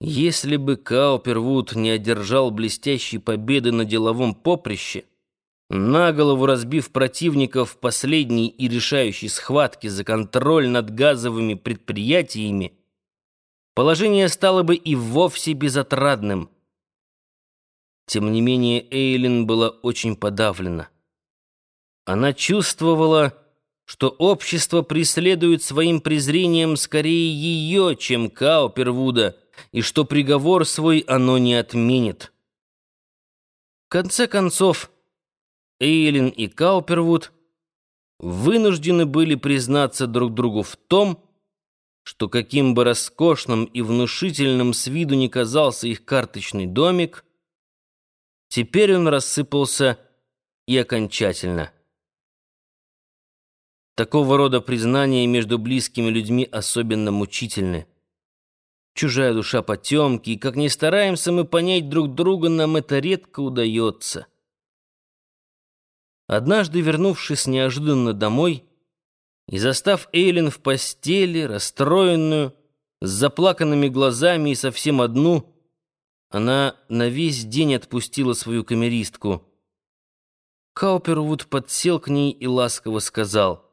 Если бы Каупервуд не одержал блестящей победы на деловом поприще, на голову разбив противников в последней и решающей схватке за контроль над газовыми предприятиями, положение стало бы и вовсе безотрадным. Тем не менее, Эйлин была очень подавлена. Она чувствовала, что общество преследует своим презрением скорее ее, чем Каупервуда — и что приговор свой оно не отменит. В конце концов, Эйлин и Каупервуд вынуждены были признаться друг другу в том, что каким бы роскошным и внушительным с виду ни казался их карточный домик, теперь он рассыпался и окончательно. Такого рода признания между близкими людьми особенно мучительны. Чужая душа потемки, и как ни стараемся мы понять друг друга, нам это редко удается. Однажды, вернувшись неожиданно домой и застав Эйлин в постели, расстроенную, с заплаканными глазами и совсем одну, она на весь день отпустила свою камеристку. Каупервуд подсел к ней и ласково сказал.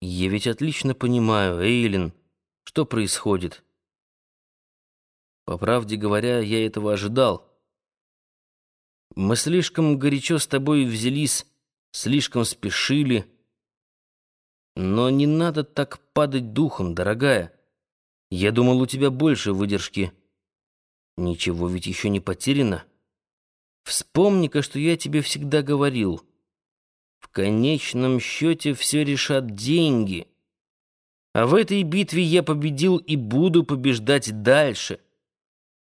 «Я ведь отлично понимаю, Эйлин». Что происходит? По правде говоря, я этого ожидал. Мы слишком горячо с тобой взялись, слишком спешили. Но не надо так падать духом, дорогая. Я думал, у тебя больше выдержки. Ничего ведь еще не потеряно. Вспомни-ка, что я тебе всегда говорил. В конечном счете все решат деньги — а в этой битве я победил и буду побеждать дальше.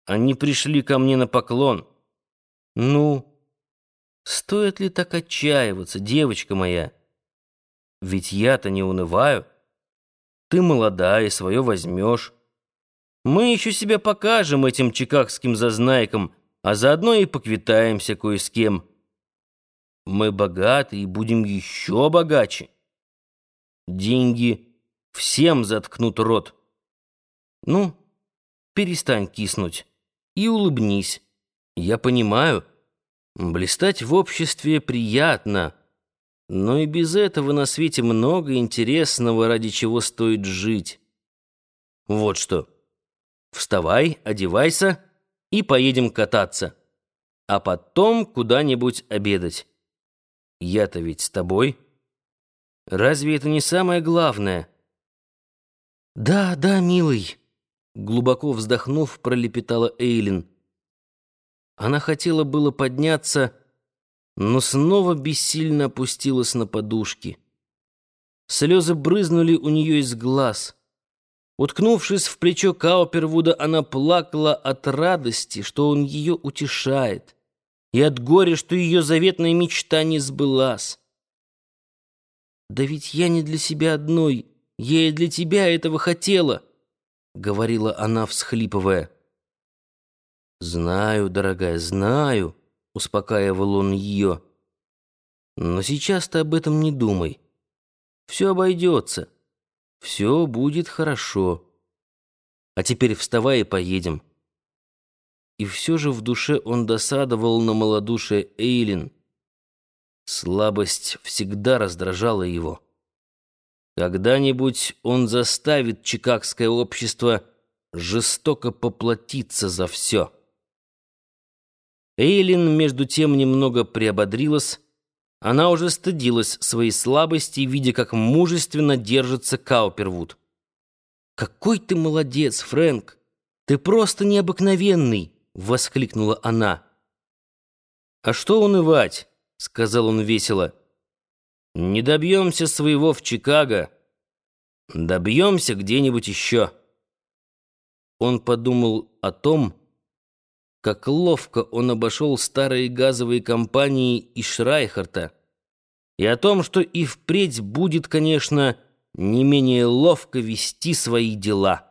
Они пришли ко мне на поклон. Ну, стоит ли так отчаиваться, девочка моя? Ведь я-то не унываю. Ты молодая и свое возьмешь. Мы еще себя покажем этим чикагским зазнайкам, а заодно и поквитаемся кое с кем. Мы богаты и будем еще богаче. Деньги — всем заткнут рот. Ну, перестань киснуть и улыбнись. Я понимаю, блистать в обществе приятно, но и без этого на свете много интересного, ради чего стоит жить. Вот что. Вставай, одевайся и поедем кататься. А потом куда-нибудь обедать. Я-то ведь с тобой. Разве это не самое главное?» «Да, да, милый», — глубоко вздохнув, пролепетала Эйлин. Она хотела было подняться, но снова бессильно опустилась на подушки. Слезы брызнули у нее из глаз. Уткнувшись в плечо Каупервуда, она плакала от радости, что он ее утешает, и от горя, что ее заветная мечта не сбылась. «Да ведь я не для себя одной», я и для тебя этого хотела», — говорила она, всхлипывая. «Знаю, дорогая, знаю», — успокаивал он ее. «Но сейчас ты об этом не думай. Все обойдется. Все будет хорошо. А теперь вставай и поедем». И все же в душе он досадовал на малодушие Эйлин. Слабость всегда раздражала его. Когда-нибудь он заставит чикагское общество жестоко поплатиться за все. Эйлин, между тем, немного приободрилась. Она уже стыдилась своей слабости, видя, как мужественно держится Каупервуд. «Какой ты молодец, Фрэнк! Ты просто необыкновенный!» — воскликнула она. «А что унывать?» — сказал он весело. Не добьемся своего в Чикаго. Добьемся где-нибудь еще. Он подумал о том, как ловко он обошел старые газовые компании и Шрайхарта, и о том, что и впредь будет, конечно, не менее ловко вести свои дела.